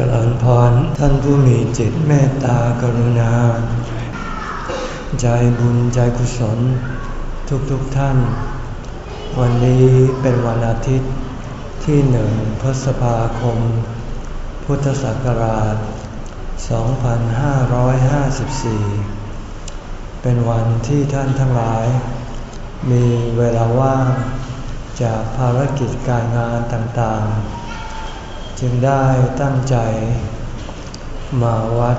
จริญพรท่านผู้มีจิตเมตตากรุณา ใจบุญใจกุศล ทุกๆทท่าน วันนี้เป็นวันอาทิตย์ที่หนึ่งพฤษภาคม พุทธศักราช 2554 เป็นวันที่ท่านทั้งหลาย มีเวลาว่างจากภารกิจการงานต่างๆ จึงได้ตั้งใจ มาวัด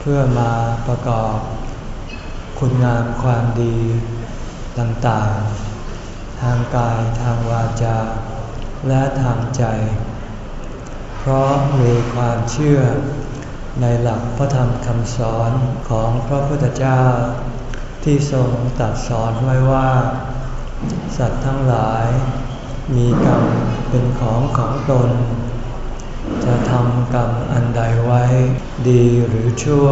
เพื่อมาประกอบ คุณงามความดีต่างๆ ทางกายทางวาจา และทางใจ เพราะมีความเชื่อในหลักพระธรรมคำสอนของพระพุทธเจ้า ที่ทรงตัดสอนไว้ว่า สัตว์ทั้งหลายมีกรรมเป็นของของตน จะทำกรรมอันใดไว้ ดีหรือชั่ว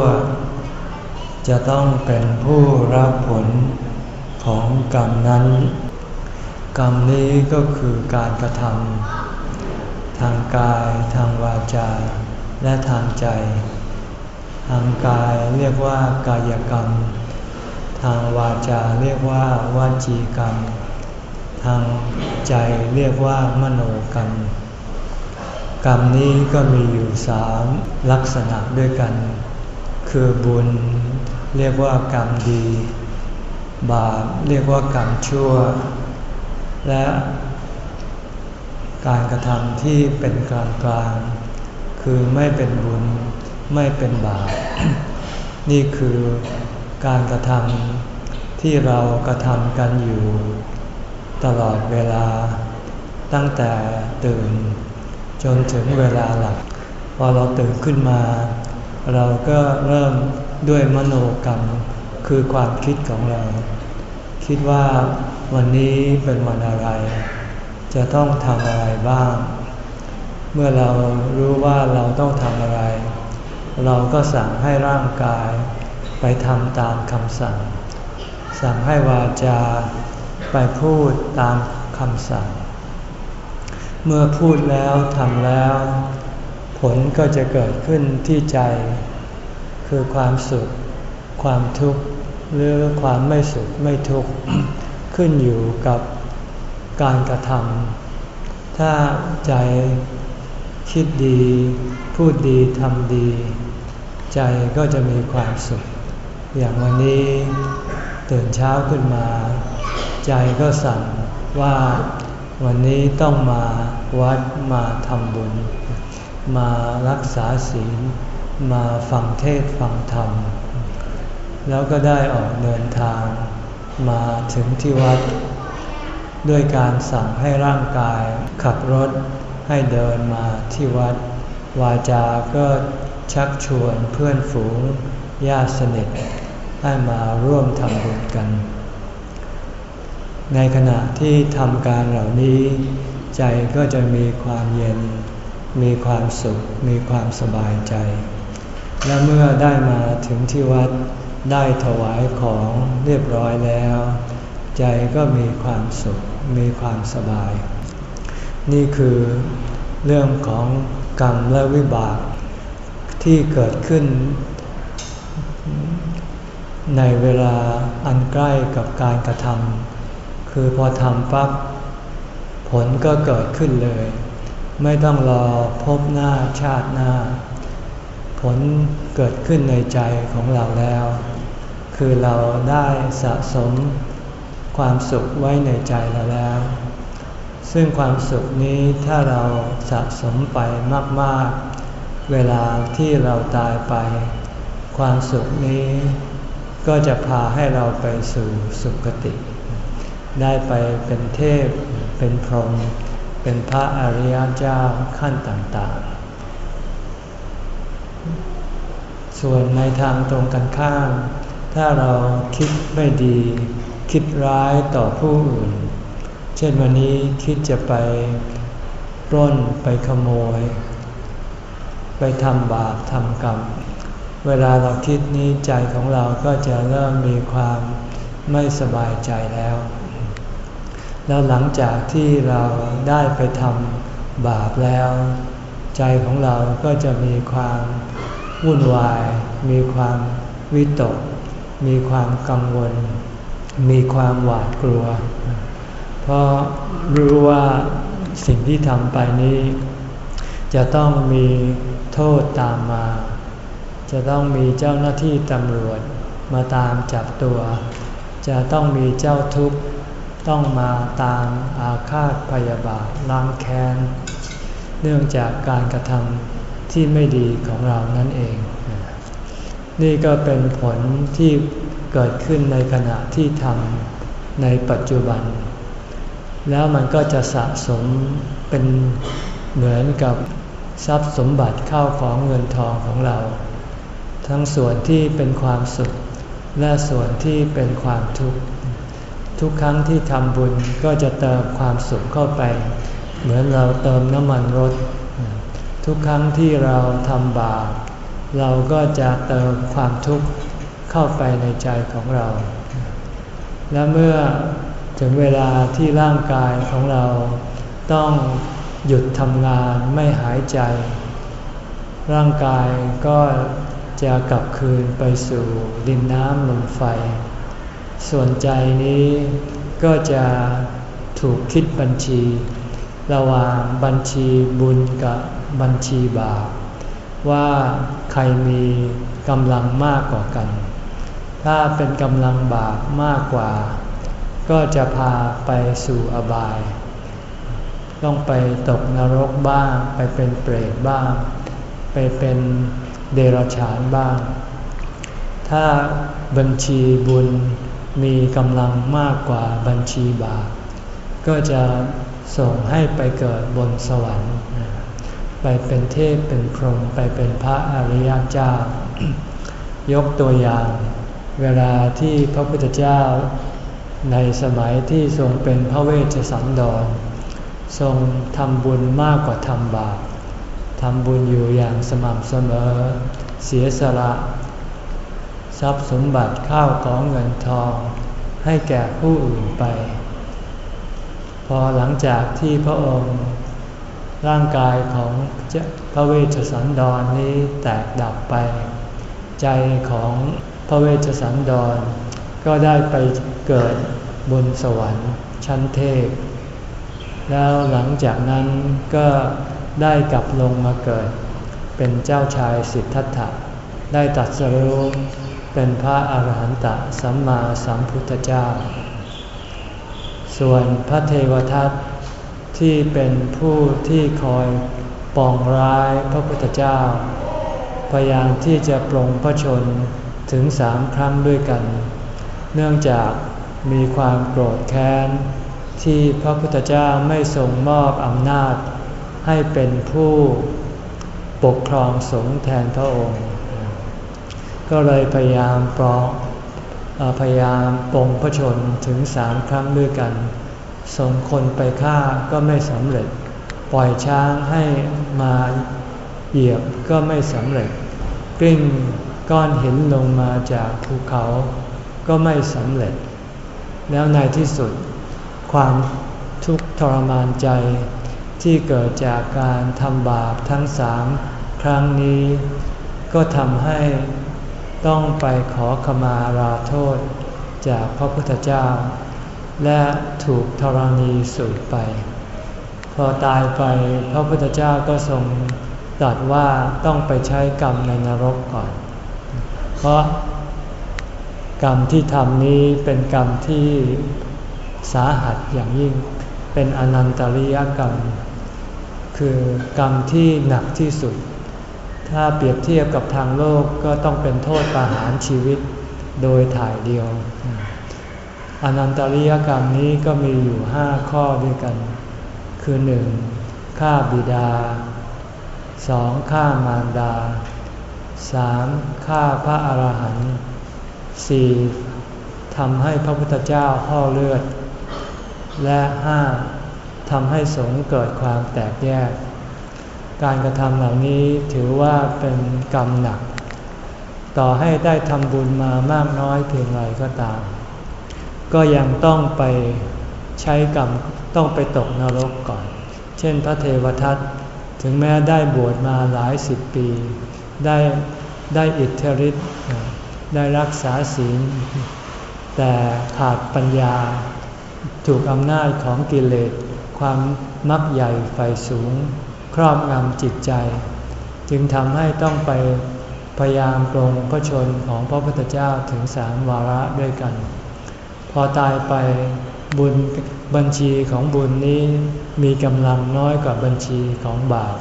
จะต้องเป็นผู้รับผลของกรรมนั้น กรรมนี้ก็คือการกระทำทางกายทางวาจา และทางใจ ทางกายเรียกว่ากายกรรม ทางวาจาเรียกว่าวาจีกรรม ทางใจเรียกว่ามโนกรรม กรรมนี้ก็มีอยู่สามลักษณะด้วยกัน คือบุญเรียกว่ากรรมดี บาปเรียกว่ากรรมชั่ว และการกระทำที่เป็นกลางกลาง คือไม่เป็นบุญไม่เป็นบาป นี่คือการกระทำที่เรากระทำกันอยู่ ตลอดเวลา ตั้งแต่ตื่น จนถึงเวลาหลับพอเราตื่นขึ้นมา เราก็เริ่มด้วยมโนกรรมคือความคิดของเรา คิดว่าวันนี้เป็นวันอะไร จะต้องทำอะไรบ้าง เมื่อเรารู้ว่าเราต้องทำอะไร เราก็สั่งให้ร่างกายไปทำตามคำสั่ง สั่งให้วาจาไปพูดตามคำสั่ง เมื่อพูดแล้วทำแล้ว ผลก็จะเกิดขึ้นที่ใจ คือความสุข ความทุกข์ หรือความไม่สุขไม่ทุกข์ ขึ้นอยู่กับการกระทำถ้าใจคิดดี พูดดีทำดี ใจก็จะมีความสุข อย่างวันนี้ตื่นเช้าขึ้นมา ใจก็สั่งว่า วันนี้ต้องมาวัดมาทำบุญ มารักษาศีล มาฟังเทศฟังธรรม แล้วก็ได้ออกเดินทาง มาถึงที่วัด ด้วยการสั่งให้ร่างกายขับรถให้เดินมาที่วัด วาจาก็ชักชวนเพื่อนฝูงญาติสนิทให้มาร่วมทำบุญกัน ในขณะที่ทำการเหล่านี้ ใจก็จะมีความเย็น มีความสุข มีความสบายใจ และเมื่อได้มาถึงที่วัดได้ถวายของเรียบร้อยแล้ว ใจก็มีความสุข มีความสบาย นี่คือเรื่องของกรรมและวิบาก ที่เกิดขึ้น ในเวลาอันใกล้กับการกระทำ คือพอทำปั๊บผลก็เกิดขึ้นเลย ไม่ต้องรอพบหน้าชาติหน้า ผลเกิดขึ้นในใจของเราแล้ว คือเราได้สะสมความสุขไว้ในใจเราแล้ว ซึ่งความสุขนี้ถ้าเราสะสมไปมากๆ เวลาที่เราตายไป ความสุขนี้ก็จะพาให้เราไปสู่สุคติ ได้ไปเป็นเทพ เป็นพรหม เป็นพระอริยเจ้าขั้นต่างๆ ส่วนในทางตรงกันข้าม ถ้าเราคิดไม่ดี คิดร้ายต่อผู้อื่น เช่นวันนี้คิดจะไปร่นไปขโมย ไปทำบาปทำกรรม เวลาเราคิดนี้ใจของเราก็จะเริ่มมีความไม่สบายใจแล้ว แล้วหลังจากที่เราได้ไปทำบาปแล้ว ใจของเราก็จะมีความวุ่นวาย มีความวิตก มีความกังวล มีความหวาดกลัว เพราะรู้ว่าสิ่งที่ทำไปนี้ จะต้องมีโทษตามมา จะต้องมีเจ้าหน้าที่ตำรวจมาตามจับตัว จะต้องมีเจ้าทุกข์ ต้องมาตามอาฆาตพยาบาทล้างแค้น เนื่องจากการกระทำที่ไม่ดีของเรานั่นเอง นี่ก็เป็นผลที่เกิดขึ้นในขณะที่ทำในปัจจุบัน แล้วมันก็จะสะสมเป็นเหมือนกับทรัพย์สมบัติเข้าของเงินทองของเรา ทั้งส่วนที่เป็นความสุขและส่วนที่เป็นความทุกข์ ทุกครั้งที่ทำบุญก็จะเติมความสุขเข้าไป เหมือนเราเติมน้ำมันรถ ทุกครั้งที่เราทำบาปเราก็จะเติมความทุกข์เข้าไปในใจของเรา และเมื่อถึงเวลาที่ร่างกายของเราต้องหยุดทำงานไม่หายใจ ร่างกายก็จะกลับคืนไปสู่ดินน้ำลมไฟ ส่วนใจนี้ก็จะถูกคิดบัญชี ระหว่างบัญชีบุญกับบัญชีบาปว่าใครมีกำลังมากกว่ากัน ถ้าเป็นกำลังบาปมากกว่า ก็จะพาไปสู่อบาย ต้องไปตกนรกบ้าง ไปเป็นเปรตบ้าง ไปเป็นเดรัจฉานบ้าง ถ้าบัญชีบุญ มีกำลังมากกว่าบัญชีบาปก็จะส่งให้ไปเกิดบนสวรรค์ ไปเป็นเทพเป็นพรหมไปเป็นพระอริยเจ้า ยกตัวอย่าง เวลาที่พระพุทธเจ้าในสมัยที่ทรงเป็นพระเวชสันดร ทรงทำบุญมากกว่าทำบาปทำบุญอยู่อย่างสม่ำเสมอ เสียสละ ทรัพย์สมบัติข้าวของเงินทอง ให้แก่ผู้อื่นไป พอหลังจากที่พระองค์ ร่างกายของพระเวชสันดรนนี้แตกดับไป ใจของพระเวชสันดร ก็ได้ไปเกิดบนสวรรค์ชั้นเทพ แล้วหลังจากนั้นก็ได้กลับลงมาเกิด เป็นเจ้าชายสิทธัตถะได้ตัดสรุป เป็นพระอาหารหันตสัมมาสัมพุทธเจ้า ส่วนพระเทวทัตที่เป็นผู้ที่คอยปองร้ายพระพุทธเจ้า พยายามที่จะปรงพระชนถึงสามครั้งด้วยกัน เนื่องจากมีความโกรธแค้น ที่พระพุทธเจ้าไม่ทรงมอบอำนาจ ให้เป็นผู้ปกครองสงฆ์แทนพระองค์ ก็เลยพยายามปลองพยายามปองพระชนถึงสามครั้งด้วยกัน ส่งคนไปฆ่าก็ไม่สำเร็จ ปล่อยช้างให้มาเหยียบก็ไม่สำเร็จ กลิ้งก้อนหินลงมาจากภูเขาก็ไม่สำเร็จ แล้วในที่สุด ความทุกข์ทรมานใจ ที่เกิดจากการทำบาปทั้งสามครั้งนี้ ก็ทำให้ ต้องไปขอขมาราโทษจากพระพุทธเจ้า และถูกธรณีสูบไป พอตายไปพระพุทธเจ้าก็ทรงตรัสว่าต้องไปใช้กรรมในนรกก่อน เพราะกรรมที่ทำนี้เป็นกรรมที่สาหัสอย่างยิ่ง เป็นอนันตริยกรรม คือกรรมที่หนักที่สุด ถ้าเปรียบเทียบกับทางโลกก็ต้องเป็นโทษประหารชีวิตโดยถ่ายเดียว อนันตริยกรรมนี้ก็มีอยู่ห้าข้อด้วยกัน คือหนึ่งฆ่าบิดาสองฆ่ามารดาสามฆ่าพระอรหันต์สี่ทำให้พระพุทธเจ้าห่อเลือด และห้าทำให้สงเกิดความแตกแยก การกระทำเหล่านี้ถือว่าเป็นกรรมหนัก ต่อให้ได้ทำบุญมามากน้อยเพียงไรก็ตาม ก็ยังต้องไปใช้กรรมต้องไปตกนรกก่อน เช่นพระเทวทัตถึงแม้ได้บวชมาหลายสิบปี ได้ได้อิทธิฤทธิ์ได้รักษาศีล แต่ขาดปัญญา ถูกอำนาจของกิเลสความมักใหญ่ไฟสูง ครอบงำจิตใจ จึงทำให้ต้องไปพยายามปรงพระชนของพระพุทธเจ้าถึงสามวาระด้วยกัน พอตายไปบุญบัญชีของบุญนี้มีกำลังน้อยกว่าบัญชีของบาป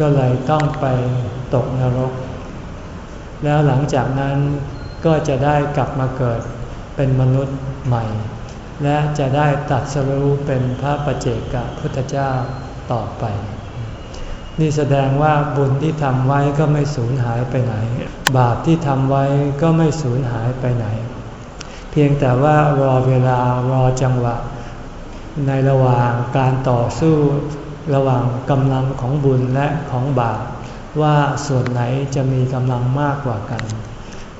ก็เลยต้องไปตกนรก แล้วหลังจากนั้นก็จะได้กลับมาเกิดเป็นมนุษย์ใหม่ และจะได้ตัดสรู้เป็นพระประเจกพุทธเจ้าต่อไป นี่แสดงว่าบุญที่ทำไว้ก็ไม่สูญหายไปไหน บาปที่ทำไว้ก็ไม่สูญหายไปไหน เพียงแต่ว่ารอเวลารอจังหวะ ในระหว่างการต่อสู้ระหว่างกำลังของบุญและของบาปว่าส่วนไหนจะมีกำลังมากกว่ากัน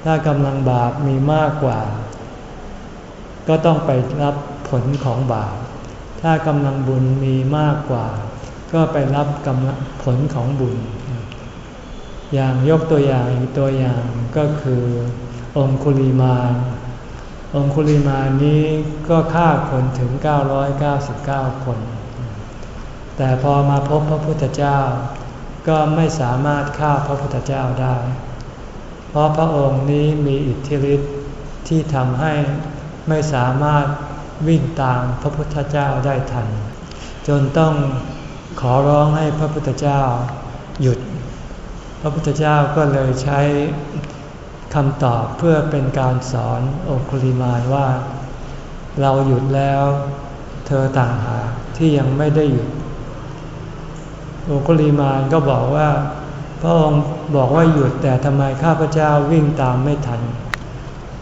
ถ้ากำลังบาปมีมากกว่า ก็ต้องไปรับผลของบาป ถ้ากำลังบุญมีมากกว่า ก็ไปรับกำลังผลของบุญ อย่างยกตัวอย่างอีกตัวอย่างก็คือองคุลิมานองคุลิมานี้ก็ฆ่าคนถึง 999 คน แต่พอมาพบพระพุทธเจ้า ก็ไม่สามารถฆ่าพระพุทธเจ้าได้ เพราะพระองค์นี้มีอิทธิฤทธิ์ที่ทำให้ไม่สามารถวิ่งตามพระพุทธเจ้าได้ทัน จนต้อง ขอร้องให้พระพุทธเจ้าหยุด พระพุทธเจ้าก็เลยใช้คำตอบเพื่อเป็นการสอนองคุลิมานว่า เราหยุดแล้ว เธอต่างหากที่ยังไม่ได้หยุดโอคุลิมานก็บอกว่าพระองค์บอกว่าหยุดแต่ทำไมข้าพเจ้าวิ่งตามไม่ทัน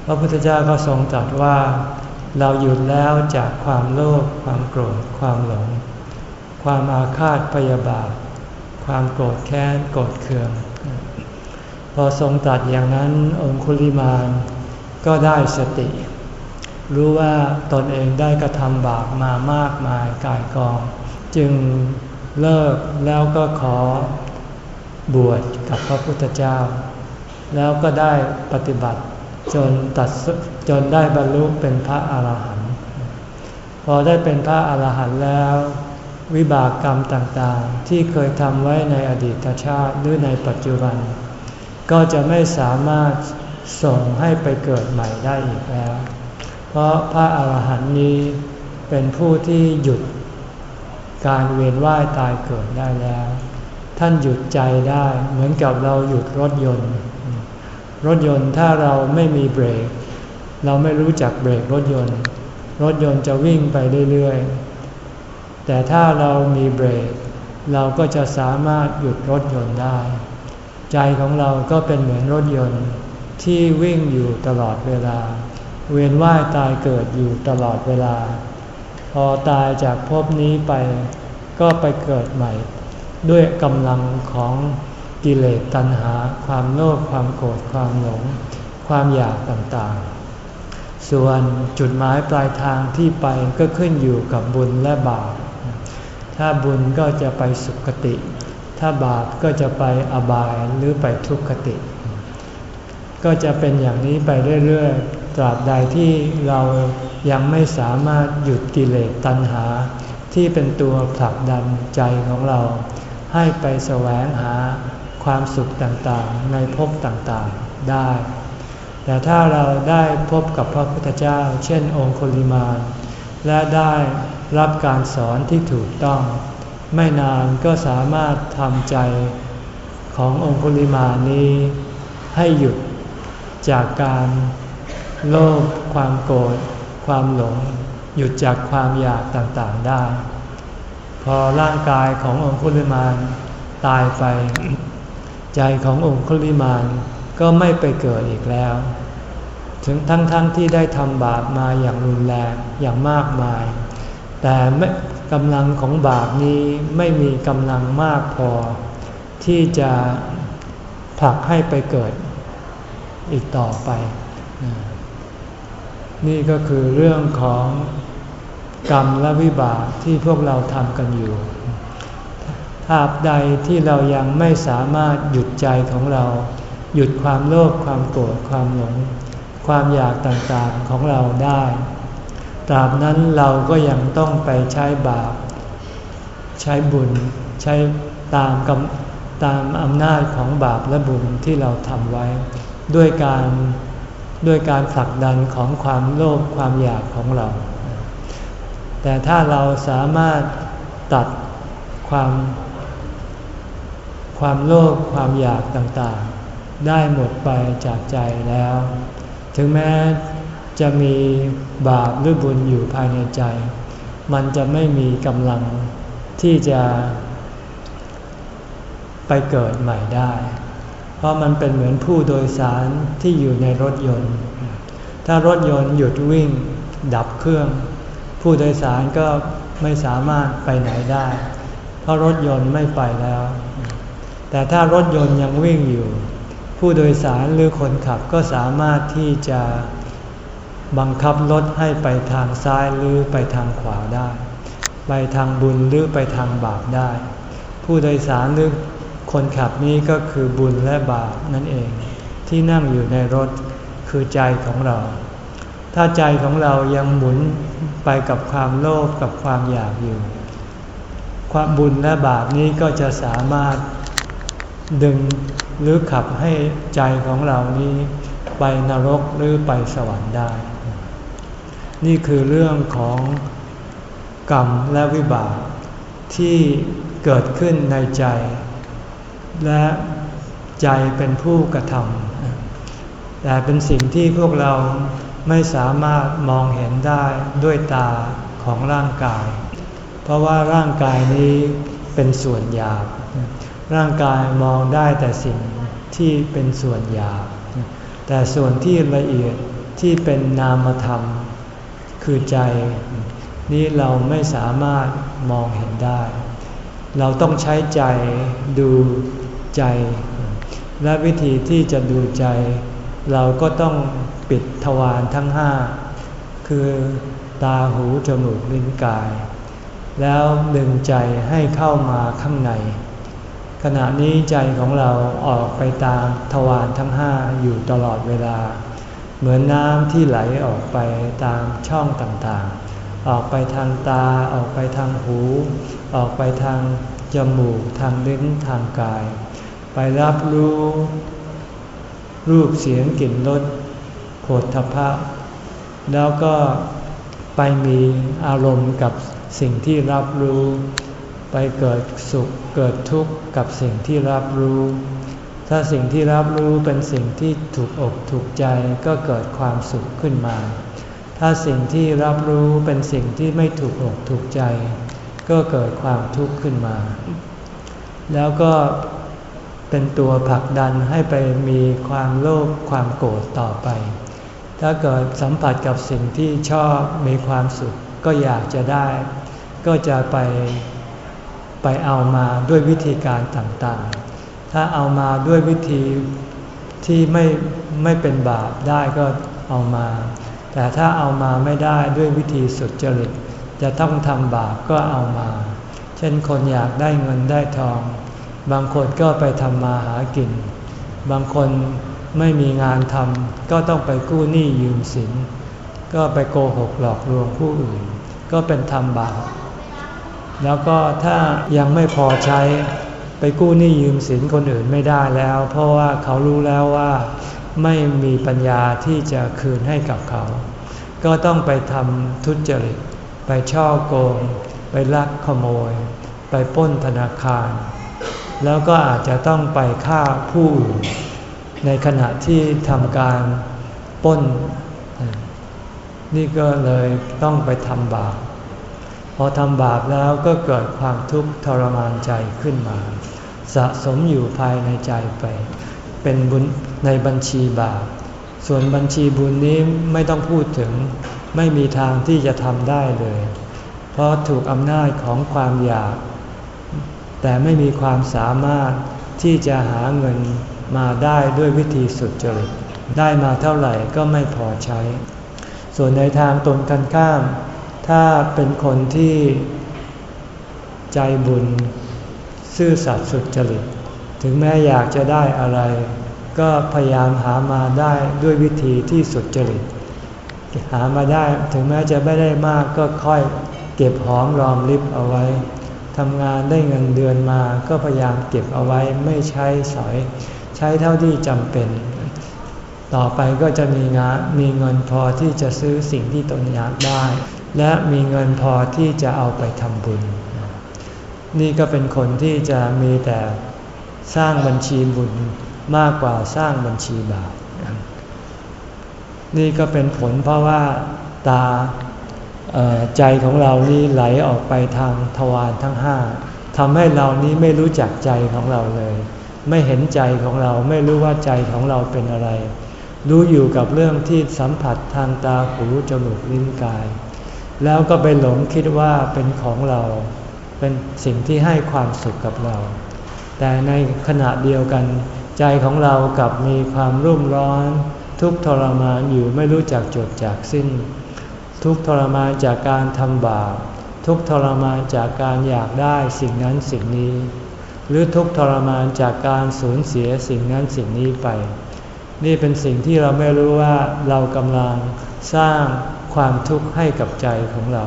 พระพุทธเจ้าก็ทรงตรัสว่า เราหยุดแล้วจากความโลภความโกรธความหลง ความอาฆาตพยาบาท ความโกรธแค้นโกรธเคือง พอทรงตรัสอย่างนั้นองคุลิมานก็ได้สติ รู้ว่าตนเองได้กระทำบาปมามากมายกายกอง จึงเลิกแล้วก็ขอบวชกับพระพุทธเจ้า แล้วก็ได้ปฏิบัติจนตัดจนได้บรรลุเป็นพระอาหารหันต์พอได้เป็นพระอาหารหันต์แล้ว วิบากกรรมต่างๆ ที่เคยทำไว้ในอดีตชาติหรือในปัจจุบัน ก็จะไม่สามารถส่งให้ไปเกิดใหม่ได้อีกแล้ว เพราะพระอาหารหันต์นี้เป็นผู้ที่หยุดการเวียนว่ายตายเกิดได้แล้ว ท่านหยุดใจได้เหมือนกับเราหยุดรถยนต์ รถยนต์ถ้าเราไม่มีเบรก เราไม่รู้จักเบรกรถยนต์ รถยนต์จะวิ่งไปเรื่อยๆ แต่ถ้าเรามีเบรก เราก็จะสามารถหยุดรถยนต์ได้ ใจของเราก็เป็นเหมือนรถยนต์ที่วิ่งอยู่ตลอดเวลา เวียนว่ายตายเกิดอยู่ตลอดเวลา พอตายจากภพนี้ไปก็ไปเกิดใหม่ ด้วยกำลังของกิเลสตัณหา ความโลภความโกรธความหลง ความอยากต่างๆ ส่วนจุดหมายปลายทางที่ไปก็ขึ้นอยู่กับบุญและบาป ถ้าบุญก็จะไปสุคติ ถ้าบาปก็จะไปอบายหรือไปทุกขติ ก็จะเป็นอย่างนี้ไปเรื่อยๆ ตราบใดที่เรายังไม่สามารถหยุดกิเลสตัณหา ที่เป็นตัวผลักดันใจของเรา ให้ไปแสวงหาความสุขต่างๆ ในภพต่างๆได้ แต่ถ้าเราได้พบกับพระพุทธเจ้า เช่นองค์โคลิมาน และได้รับการสอนที่ถูกต้อง ไม่นานก็สามารถทำใจขององค์โคลิมานี้ ให้หยุดจากการโลภความโกรธความหลง หยุดจากความอยากต่างๆได้ พอร่างกายขององคุลิมานตายไป ใจขององคุลิมานก็ไม่ไปเกิดอีกแล้ว ถึงทั้งๆทที่ได้ทำบาปมาอย่างรุนแรงอย่างมากมาย แต่กำลังของบาปนี้ไม่มีกำลังมากพอ ที่จะผลักให้ไปเกิดอีกต่อไป นี่ก็คือเรื่องของกรรมและวิบากที่พวกเราทำกันอยู่ถตราบใดที่เรายังไม่สามารถหยุดใจของเรา หยุดความโลภความโกรธความหลง ความอยากต่างๆของเราได้ ตราบนั้นเราก็ยังต้องไปใช้บาป ใช้บุญ ใช้ตามกตามอำนาจของบาปและบุญที่เราทำไว้ ด้วยการด้วยการผลักดันของความโลภความอยากของเรา แต่ถ้าเราสามารถตัดความความโลภความอยากต่างๆ ได้หมดไปจากใจแล้ว ถึงแม้จะมีบาปหรือบุญอยู่ภายในใจ มันจะไม่มีกำลังที่จะไปเกิดใหม่ได้ เพราะมันเป็นเหมือนผู้โดยสารที่อยู่ในรถยนต์ ถ้ารถยนต์หยุดวิ่งดับเครื่อง ผู้โดยสารก็ไม่สามารถไปไหนได้ เพราะรถยนต์ไม่ไปแล้ว แต่ถ้ารถยนต์ยังวิ่งอยู่ ผู้โดยสารหรือคนขับก็สามารถที่จะบังคับรถให้ไปทางซ้ายหรือไปทางขวาได้ ไปทางบุญหรือไปทางบาปได้ ผู้โดยสารหรือคนขับนี้ก็คือบุญและบาปนั่นเอง ที่นั่งอยู่ในรถคือใจของเรา ถ้าใจของเรายังหมุนไปกับความโลภกับความอยากอยู่ ความบุญและบาปนี้ก็จะสามารถดึง หรือขับให้ใจของเรานี้ไปนรกหรือไปสวรรค์ได้ นี่คือเรื่องของกรรมและวิบากที่เกิดขึ้นในใจ และใจเป็นผู้กระทำแต่เป็นสิ่งที่พวกเราไม่สามารถมองเห็นได้ด้วยตาของร่างกาย เพราะว่าร่างกายนี้เป็นส่วนหยาบ ร่างกายมองได้แต่สิ่งที่เป็นส่วนหยาบ แต่ส่วนที่ละเอียดที่เป็นนามธรรม คือใจ นี้เราไม่สามารถมองเห็นได้ เราต้องใช้ใจดูใจ และวิธีที่จะดูใจ เราก็ต้องปิดทวารทั้งห้า คือตาหูจมูกลิ้นกาย แล้วดึงใจให้เข้ามาข้างใน ขณะนี้ใจของเราออกไปตามทวารทั้งห้าอยู่ตลอดเวลา เหมือนน้ำที่ไหลออกไปตามช่องต่างๆ ออกไปทางตาออกไปทางหู ออกไปทางจมูกทางลิ้นทางกาย ไปรับรู้ รูปเสียงกลิ่นรสโผฏฐพะ แล้วก็ไปมีอารมณ์กับสิ่งที่รับรู้ ไปเกิดสุขเกิดทุกข์กับสิ่งที่รับรู้ ถ้าสิ่งที่รับรู้เป็นสิ่งที่ถูกอกถูกใจก็เกิดความสุขขึ้นมา ถ้าสิ่งที่รับรู้เป็นสิ่งที่ไม่ถูกอกถูกใจ ก็เกิดความทุกข์ขึ้นมา แล้วก็เป็นตัวผลักดันให้ไปมีความโลภความโกรธต่อไป ถ้าเกิดสัมผัสกับสิ่งที่ชอบมีความสุขก็อยากจะได้ ก็จะไป ไปเอามาด้วยวิธีการต่างๆ ถ้าเอามาด้วยวิธีที่ไม่ไม่เป็นบาปได้ก็เอามา แต่ถ้าเอามาไม่ได้ด้วยวิธีสุดจริต จะต้องทำบาปก็เอามา เช่นคนอยากได้เงินได้ทอง บางคนก็ไปทำมาหากิน บางคนไม่มีงานทำก็ต้องไปกู้หนี้ยืมสิน ก็ไปโกหกหลอกลวงผู้อื่น ก็เป็นทำบาป แล้วก็ถ้ายังไม่พอใช้ไปกู้หนี้ยืมสินคนอื่นไม่ได้แล้ว เพราะว่าเขารู้แล้วว่าไม่มีปัญญาที่จะคืนให้กับเขา ก็ต้องไปทำทุจริต ไปช่อโกง ไปลักขโมย ไปป้นธนาคาร แล้วก็อาจจะต้องไปฆ่าผู้อื่นในขณะที่ทำการป้น นี่ก็เลยต้องไปทำบาป พอทำบาปแล้วก็เกิดความทุกข์ทรมานใจขึ้นมา สะสมอยู่ภายในใจไป เป็นบุญในบัญชีบาป ส่วนบัญชีบุญนี้ไม่ต้องพูดถึง ไม่มีทางที่จะทำได้เลย เพราะถูกอำนาจของความอยาก แต่ไม่มีความสามารถที่จะหาเงินมาได้ด้วยวิธีสุดจริตได้มาเท่าไหร่ก็ไม่พอใช้ ส่วนในทางตนกันข้าม ถ้าเป็นคนที่ใจบุญ ซื่อสัตย์สุจริต ถึงแม้อยากจะได้อะไร ก็พยายามหามาได้ด้วยวิธีที่สุจริต หามาได้ถึงแม้จะไม่ได้มากก็ค่อยเก็บหอมรอมริบเอาไว้ทำงานได้เงินเดือนมาก็พยายามเก็บเอาไว้ไม่ใช้สอย ใช้เท่าที่จำเป็น ต่อไปก็จะมีงานมีเงินพอที่จะซื้อสิ่งที่ตนอยากได้ และมีเงินพอที่จะเอาไปทำบุญ นี่ก็เป็นคนที่จะมีแต่สร้างบัญชีบุญมากกว่าสร้างบัญชีบาปนี่ก็เป็นผลเพราะว่าตาใจของเรานี่ไหลออกไปทางทวารทั้งห้าทำให้เรานี้ไม่รู้จักใจของเราเลย ไม่เห็นใจของเราไม่รู้ว่าใจของเราเป็นอะไร รู้อยู่กับเรื่องที่สัมผัสทางตาหูจมูกลิ้นกาย แล้วก็ไปหลงคิดว่าเป็นของเรา เป็นสิ่งที่ให้ความสุขกับเรา แต่ในขณะเดียวกัน ใจของเรากับมีความรุ่มร้อน ทุกทรมานอยู่ไม่รู้จักจบจากสิ้น ทุกทรมานจากการทำบาปทุกทรมานจากการอยากได้สิ่งนั้นสิ่งนี้ หรือทุกทรมานจากการสูญเสียสิ่งนั้นสิ่งนี้ไป นี่เป็นสิ่งที่เราไม่รู้ว่าเรากำลังสร้าง ความทุกข์ให้กับใจของเรา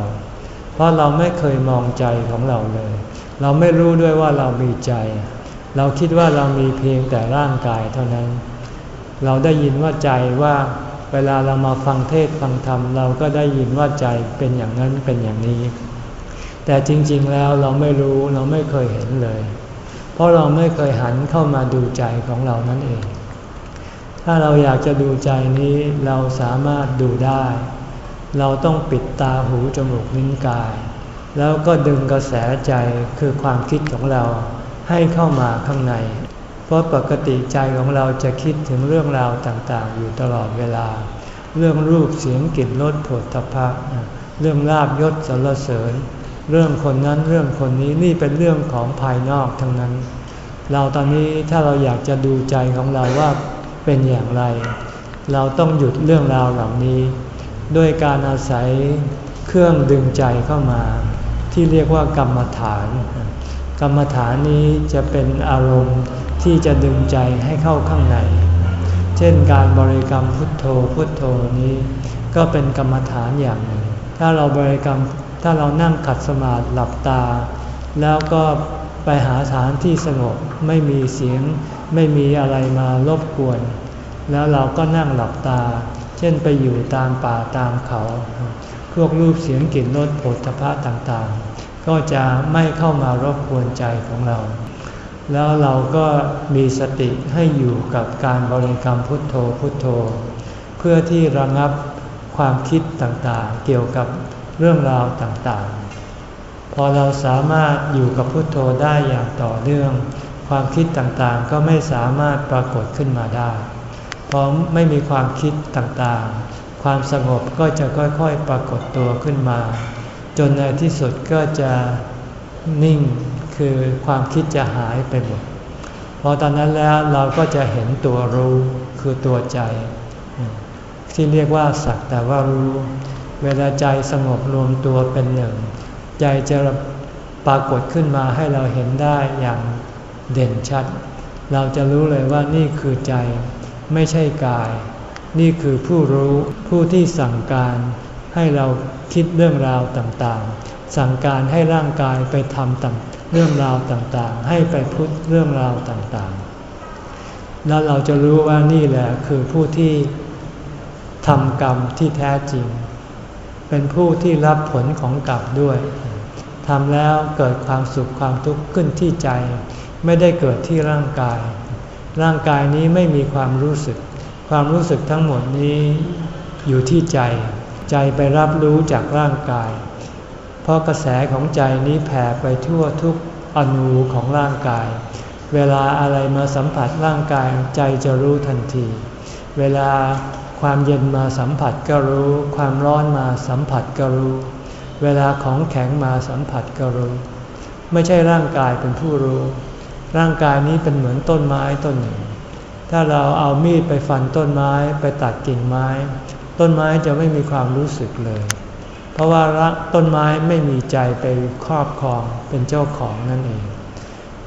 เพราะเราไม่เคยมองใจของเราเลย เราไม่รู้ด้วยว่าเรามีใจ เราคิดว่าเรามีเพียงแต่ร่างกายเท่านั้น เราได้ยินว่าใจว่าเวลาเรามาฟังเทศฟังธรรมเราก็ได้ยินว่าใจเป็นอย่างนั้นเป็นอย่างนี้ แต่จริงๆแล้วเราไม่รู้เราไม่เคยเห็นเลย เพราะเราไม่เคยหันเข้ามาดูใจของเรานั่นเอง ถ้าเราอยากจะดูใจนี้เราสามารถดูได้ เราต้องปิดตาหูจมูกลิ้นกาย แล้วก็ดึงกระแสใจคือความคิดของเราให้เข้ามาข้างใน เพราะปกติใจของเราจะคิดถึงเรื่องราวต่างๆ อยู่ตลอดเวลา เรื่องรูปเสียงกลิ่นรสผลตภะเรื่องลาบยศสรรเสริญ เรื่องคนนั้นเรื่องคนนี้นี่เป็นเรื่องของภายนอกทั้งนั้น เราตอนนี้ถ้าเราอยากจะดูใจของเราว่าเป็นอย่างไร เราต้องหยุดเรื่องราวเหล่านี้ ด้วยการอาศัยเครื่องดึงใจเข้ามา ที่เรียกว่ากรรมฐาน กรรมฐานนี้จะเป็นอารมณ์ที่จะดึงใจให้เข้าข้างใน เช่นการบริกรรมพุทโธพุทโธนี้ ก็เป็นกรรมฐานอย่างหนึ่ง ถ้าเราบริกรรมถ้าเรานั่งขัดสมาธิหลับตา แล้วก็ไปหาฐานที่สงบไม่มีเสียง ไม่มีอะไรมารบกวน แล้วเราก็นั่งหลับตา เช่นไปอยู่ตามป่าตามเขา พวกรูปเสียงกลิ่นรสผลทพะต่างๆ ก็จะไม่เข้ามารบกวนใจของเรา แล้วเราก็มีสติให้อยู่กับการบริกรรมพุทโธพุทโธ เพื่อที่ระงับความคิดต่างๆ เกี่ยวกับเรื่องราวต่างๆ พอเราสามารถอยู่กับพุทโธได้อย่างต่อเนื่อง ความคิดต่างๆก็ไม่สามารถปรากฏขึ้นมาได้ พอไม่มีความคิดต่างๆ ความสงบก็จะค่อยๆปรากฏตัวขึ้นมา จนในที่สุดก็จะนิ่งคือความคิดจะหายไปหมดพอตอนนั้นแล้วเราก็จะเห็นตัวรู้คือตัวใจ ที่เรียกว่าสักแต่ว่ารู้ เวลาใจสงบรวมตัวเป็นหนึ่ง ใจจะปรากฏขึ้นมาให้เราเห็นได้อย่างเด่นชัด เราจะรู้เลยว่านี่คือใจ ไม่ใช่กาย นี่คือผู้รู้ผู้ที่สั่งการ ให้เราคิดเรื่องราวต่างๆ สั่งการให้ร่างกายไปทำต่างเรื่องราวต่างๆ ให้ไปพูดเรื่องราวต่างๆ แล้วเราจะรู้ว่านี่แหละคือผู้ที่ทำกรรมที่แท้จริง เป็นผู้ที่รับผลของกรรมด้วยทำแล้วเกิดความสุขความทุกข์ขึ้นที่ใจ ไม่ได้เกิดที่ร่างกาย ร่างกายนี้ไม่มีความรู้สึก ความรู้สึกทั้งหมดนี้อยู่ที่ใจ ใจไปรับรู้จากร่างกาย เพราะกระแสของใจนี้แผ่ไปทั่วทุกอนูของร่างกาย เวลาอะไรมาสัมผัสร่างกายใจจะรู้ทันที เวลาความเย็นมาสัมผัสก็รู้ ความร้อนมาสัมผัสก็รู้ เวลาของแข็งมาสัมผัสก็รู้ ไม่ใช่ร่างกายเป็นผู้รู้ ร่างกายนี้เป็นเหมือนต้นไม้ต้นหนึ่ง ถ้าเราเอามีดไปฟันต้นไม้ไปตัดกิ่งไม้ ต้นไม้จะไม่มีความรู้สึกเลย เพราะว่าต้นไม้ไม่มีใจไปครอบครองเป็นเจ้าของนั่นเอง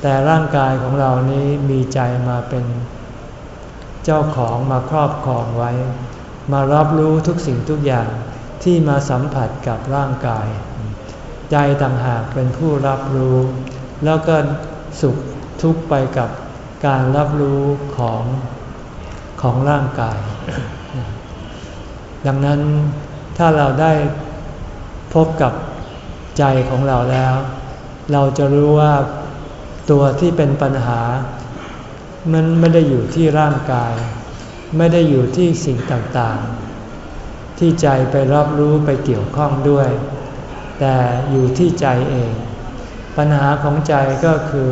แต่ร่างกายของเรานี้มีใจมาเป็นเจ้าของมาครอบครองไว้ มารับรู้ทุกสิ่งทุกอย่างที่มาสัมผัสกับร่างกาย ใจต่างหากเป็นผู้รับรู้ แล้วก็สุข ทุกข์ไปกับการรับรู้ของของร่างกาย ดังนั้นถ้าเราได้พบกับใจของเราแล้ว เราจะรู้ว่าตัวที่เป็นปัญหา มันไม่ได้อยู่ที่ร่างกาย ไม่ได้อยู่ที่สิ่งต่างๆ ที่ใจไปรับรู้ไปเกี่ยวข้องด้วย แต่อยู่ที่ใจเอง ปัญหาของใจก็คือ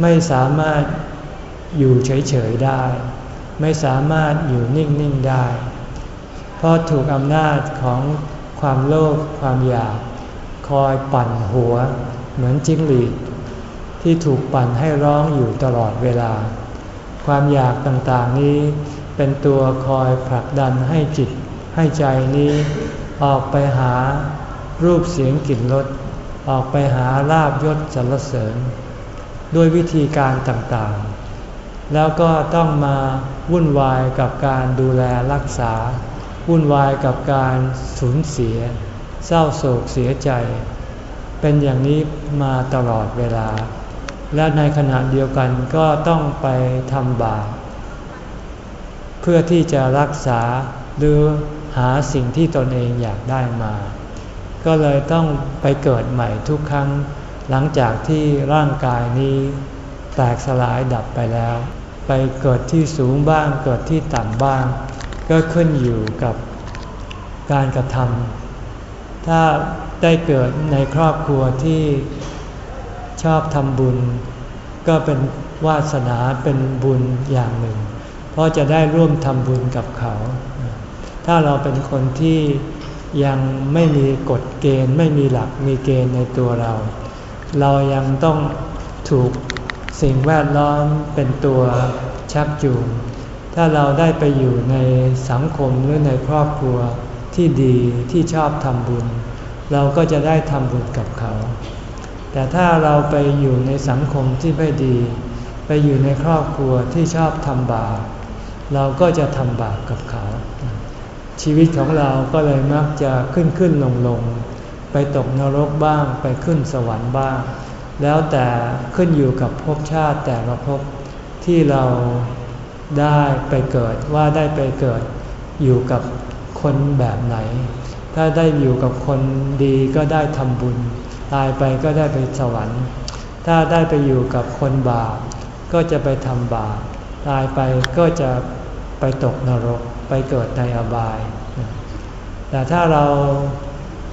ไม่สามารถอยู่เฉยๆได้ ไม่สามารถอยู่นิ่งๆได้ เพราะถูกอำนาจของความโลภความอยาก คอยปั่นหัว เหมือนจิ้งหรีดที่ถูกปั่นให้ร้องอยู่ตลอดเวลา ความอยากต่างๆนี้เป็นตัวคอยผลักดันให้จิตให้ใจนี้ ออกไปหารูปเสียงกลิ่นรสออกไปหาลาบยศสรรเสริญ ด้วยวิธีการต่างๆ แล้วก็ต้องมาวุ่นวายกับการดูแลรักษา วุ่นวายกับการสูญเสีย เศร้าโศกเสียใจ เป็นอย่างนี้มาตลอดเวลา และในขณะเดียวกันก็ต้องไปทำบาปเพื่อที่จะรักษาหรือหาสิ่งที่ตนเองอยากได้มา ก็เลยต้องไปเกิดใหม่ทุกครั้ง หลังจากที่ร่างกายนี้แตกสลายดับไปแล้ว ไปเกิดที่สูงบ้างเกิดที่ต่ำบ้าง ก็ขึ้นอยู่กับการกระทำถ้าได้เกิดในครอบครัวที่ชอบทำบุญ ก็เป็นวาสนาเป็นบุญอย่างหนึ่ง เพราะจะได้ร่วมทำบุญกับเขา ถ้าเราเป็นคนที่ยังไม่มีกฎเกณฑ์ ไม่มีหลักมีเกณฑ์ในตัวเรา เรายังต้องถูกสิ่งแวดล้อมเป็นตัวชักจูง ถ้าเราได้ไปอยู่ในสังคมหรือในครอบครัวที่ดีที่ชอบทำบุญ เราก็จะได้ทำบุญกับเขา แต่ถ้าเราไปอยู่ในสังคมที่ไม่ดี ไปอยู่ในครอบครัวที่ชอบทำบาปเราก็จะทำบาปกับเขา ชีวิตของเราก็เลยมักจะขึ้นขึ้นลงลง ไปตกนรกบ้างไปขึ้นสวรรค์บ้าง แล้วแต่ขึ้นอยู่กับภพชาติแต่ละภพที่เราได้ไปเกิดว่าได้ไปเกิดอยู่กับคนแบบไหน ถ้าได้อยู่กับคนดีก็ได้ทำบุญ ตายไปก็ได้ไปสวรรค์ ถ้าได้ไปอยู่กับคนบาปก็จะไปทำบาปตายไปก็จะไปตกนรกไปเกิดในอบาย แต่ถ้าเรา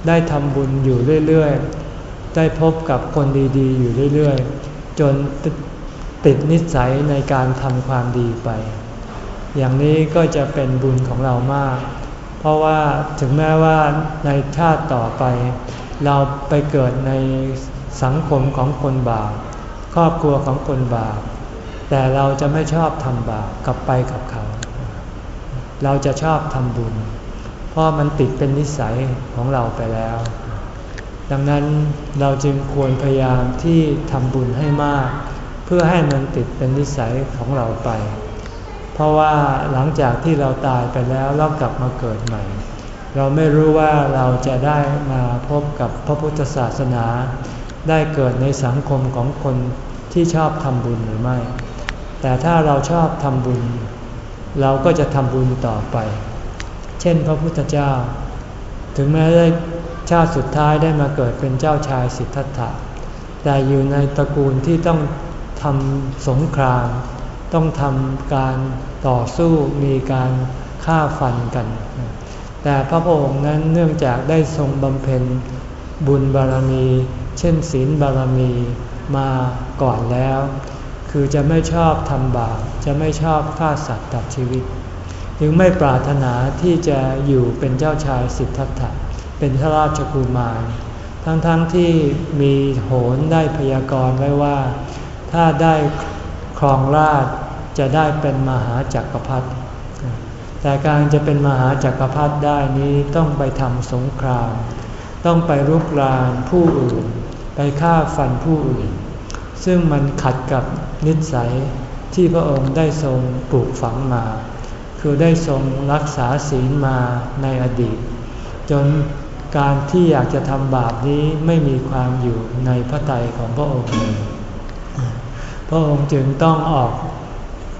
ได้ทำบุญอยู่เรื่อยๆ ได้พบกับคนดีๆ อยู่เรื่อยๆ จนติดนิสัยในการทำความดีไป อย่างนี้ก็จะเป็นบุญของเรามาก เพราะว่าถึงแม้ว่าในชาติต่อไป เราไปเกิดในสังคมของคนบาปครอบครัวของคนบาปแต่เราจะไม่ชอบทำบาปกลับไปกับเขา เราจะชอบทำบุญ ราะมันติดเป็นนิสัยของเราไปแล้ว ดังนั้นเราจึงควรพยายามที่ทำบุญให้มาก เพื่อให้มันติดเป็นนิสัยของเราไป เพราะว่าหลังจากที่เราตายไปแล้วเรากลับมาเกิดใหม่ เราไม่รู้ว่าเราจะได้มาพบกับพระพุทธศาสนา ได้เกิดในสังคมของคนที่ชอบทำบุญหรือไม่ แต่ถ้าเราชอบทำบุญ เราก็จะทำบุญต่อไป เช่นพระพุทธเจ้า ถึงแม้ได้ชาติสุดท้ายได้มาเกิดเป็นเจ้าชายสิทธัตถะ แต่อยู่ในตระกูลที่ต้องทำสงคราม ต้องทำการต่อสู้มีการฆ่าฟันกัน แต่พระองค์นั้นเนื่องจากได้ทรงบำเพ็ญบุญบารมี เช่นศีลบารมีมาก่อนแล้ว คือจะไม่ชอบทำบาปจะไม่ชอบฆ่าสัตว์ตัดชีวิต จึงไม่ปรารถนาที่จะอยู่เป็นเจ้าชายสิทธัตถะเป็นพระราชกุมาร ทั้งๆทที่มีโหนได้พยากรณ์ไว้ว่า ถ้าได้ครองราชจะได้เป็นมหาจักรพรรดิแต่การจะเป็นมหาจักรพรรดิได้นี้ต้องไปทำสงคราม ต้องไปรุกรานผู้อื่น ไปฆ่าฟันผู้อื่น ซึ่งมันขัดกับนิสัยที่พระองค์ได้ทรงปลูกฝังมา คือได้ทรงรักษาศีลมาในอดีต จนการที่อยากจะทำบาปนี้ไม่มีความอยู่ในพระทัยของพระองค์เลยพระองค์จึงต้องออก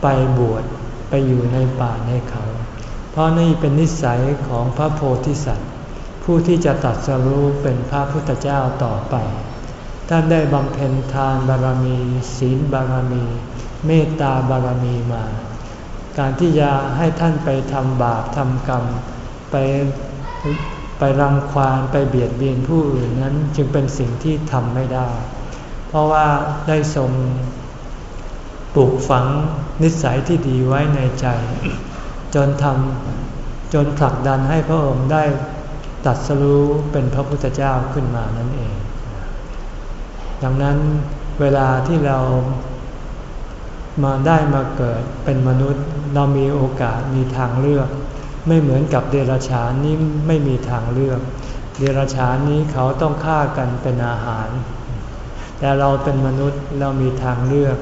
ไปบวชไปอยู่ในป่าในเขา เพราะนี่เป็นนิสัยของพระโพธิสัตว์ ผู้ที่จะตัดสรู้เป็นพระพุทธเจ้าต่อไป ท่านได้บำเพ็ญทานบารมี ศีลบารมี เมตตาบารมีมา การที่จะให้ท่านไปทำบาปทำกรรม ไปไปรังควานไปเบียดเบียนผู้อื่นนั้นจึงเป็นสิ่งที่ทำไม่ได้ เพราะว่าได้ทรงปลูกฝังนิสัยที่ดีไว้ในใจ จนทำจนผลักดันให้พระองค์ได้ตัดสรู้เป็นพระพุทธเจ้าขึ้นมานั่นเอง ดังนั้นเวลาที่เรา มาได้มาเกิดเป็นมนุษย์ เรามีโอกาสมีทางเลือก ไม่เหมือนกับเดรัจฉานนี้ไม่มีทางเลือก เดรัจฉานนี้เขาต้องฆ่ากันเป็นอาหาร แต่เราเป็นมนุษย์เรามีทางเลือก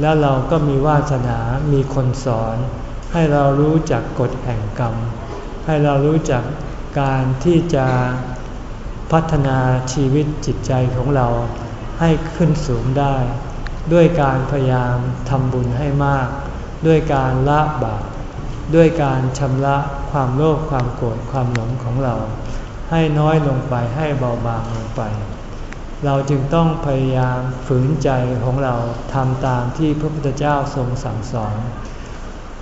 แล้วเราก็มีวาสนา มีคนสอน ให้เรารู้จักกฎแห่งกรรม ให้เรารู้จักการที่จะพัฒนาชีวิตจิตใจของเราให้ขึ้นสูงได้ ด้วยการพยายามทำบุญให้มาก ด้วยการละบาปด้วยการชำระความโลภความโกรธความหลงของเรา ให้น้อยลงไปให้เบาบางลงไป เราจึงต้องพยายามฝืนใจของเราทำตามที่พระพุทธเจ้าทรงสั่งสอน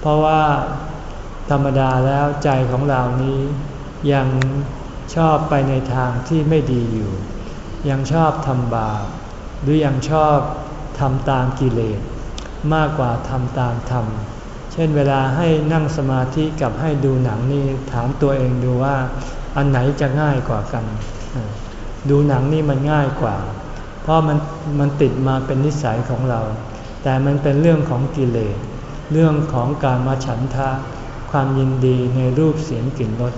เพราะว่าธรรมดาแล้วใจของเรานี้ยังชอบไปในทางที่ไม่ดีอยู่ ยังชอบทำบาปหรือยังชอบ ทำตามกิเลสมากกว่าทำตามธรรม เช่นเวลาให้นั่งสมาธิกับให้ดูหนังนี่ถามตัวเองดูว่า อันไหนจะง่ายกว่ากัน ดูหนังนี่มันง่ายกว่า เพราะมันมันติดมาเป็นนิสัยของเรา แต่มันเป็นเรื่องของกิเลสเรื่องของการมาฉันทะ ความยินดีในรูปเสียงกลิ่นรส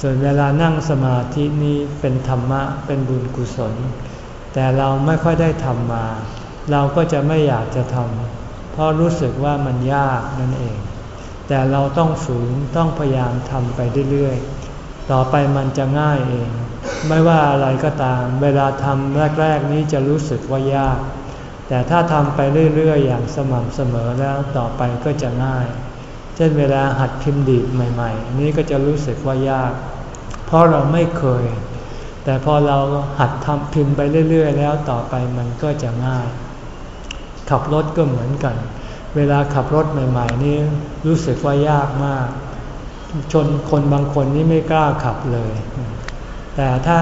ส่วนเวลานั่งสมาธินี้เป็นธรรมะเป็นบุญกุศล แต่เราไม่ค่อยได้ทำมา เราก็จะไม่อยากจะทำเพราะรู้สึกว่ามันยากนั่นเอง แต่เราต้องฝืนต้องพยายามทำไปเรื่อยๆ ต่อไปมันจะง่ายเอง ไม่ว่าอะไรก็ตาม เวลาทำแรก ๆ นี้จะรู้สึกว่ายาก แต่ถ้าทำไปเรื่อยๆ อย่างสม่ำเสมอแล้วต่อไปก็จะง่าย เช่นเวลาหัดพิมพ์ดีดใหม่ๆ นี้ก็จะรู้สึกว่ายาก เพราะเราไม่เคย แต่พอเราหัดทำพิมพ์ไปเรื่อย ๆ แล้วต่อไปมันก็จะง่าย ขับรถก็เหมือนกัน เวลาขับรถใหม่ ๆ นี่รู้สึกว่ายากมากชนคนบางคนนี่ไม่กล้าขับเลย แต่ถ้า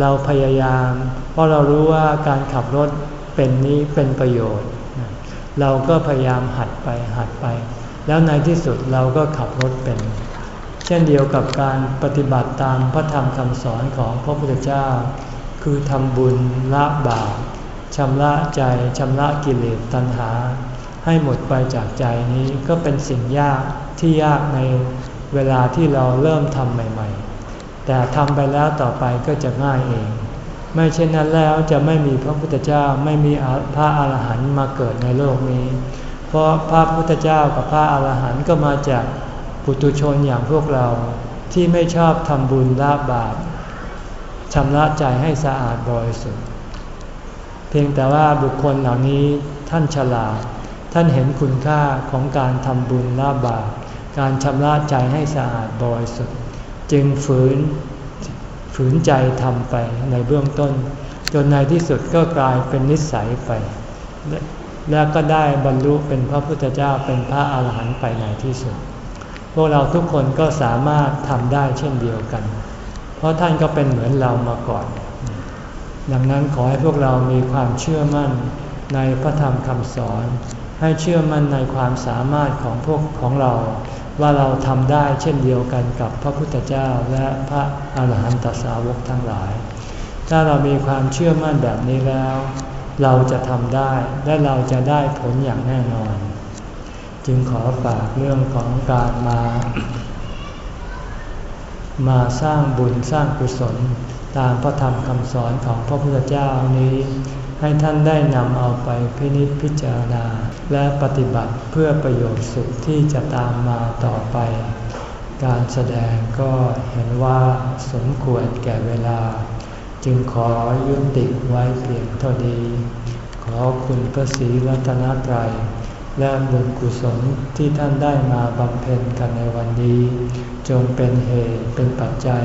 เราพยายาม เพราะเรารู้ว่าการขับรถเป็นนี้เป็นประโยชน์ เราก็พยายามหัดไปหัดไป แล้วในที่สุดเราก็ขับรถเป็น เช่นเดียวกับการปฏิบัติตามพระธรรมคำสอนของพระพุทธเจ้า คือทำบุญละบาป ชำระใจชำระกิเลสตัณหา ให้หมดไปจากใจนี้ก็เป็นสิ่งยากที่ยากในเวลาที่เราเริ่มทำใหม่ ๆ แต่ทำไปแล้วต่อไปก็จะง่ายเอง ไม่เช่นนั้นแล้วจะไม่มีพระพุทธเจ้าไม่มีพระอาหารหันต์มาเกิดในโลกนี้ เพราะพระพุทธเจ้ากับพระอาหารหันต์ก็มาจากปุตุชนอย่างพวกเราที่ไม่ชอบทำบุญละบาปชำระใจให้สะอาดบริสุทธิ์ เพียงแต่ว่าบุคคลเหล่านี้ท่านฉลาด ท่านเห็นคุณค่าของการทำบุญละบาปการชำระใจให้สะอาดบริสุทธิ์จึงฝืนฝืนใจทำไปในเบื้องต้น จนในที่สุดก็กลายเป็นนิสัยไป แล้วก็ได้บรรลุเป็นพระพุทธเจ้าเป็นพระอาหารหันต์ไปในที่สุด พวกเราทุกคนก็สามารถทำได้เช่นเดียวกัน เพราะท่านก็เป็นเหมือนเรามาก่อน ดังนั้นขอให้พวกเรามีความเชื่อมั่นในพระธรรมคำสอน ให้เชื่อมั่นในความสามารถของพวกของเรา ว่าเราทำได้เช่นเดียวกันกับพระพุทธเจ้าและพระอาหารหันตสาวกทั้งหลาย ถ้าเรามีความเชื่อมั่นแบบนี้แล้ว เราจะทำได้และเราจะได้ผลอย่างแน่นอน จึงขอฝากเรื่องของการมา มาสร้างบุญสร้างกุศล ตามพระธรรมคำสอนของพระพุทธเจ้านี้ ให้ท่านได้นำเอาไปพินิจพิจารณา และปฏิบัติเพื่อประโยชน์สุขที่จะตามมาต่อไป การแสดงก็เห็นว่าสมควรแก่เวลา จึงขอยุติไว้เพียงเท่านี้ขอคุณพระศรีรัตนตรัยและบุญกุศลที่ท่านได้มาบำเพ็ญกันในวันนี้ จงเป็นเหตุเป็นปัจจัย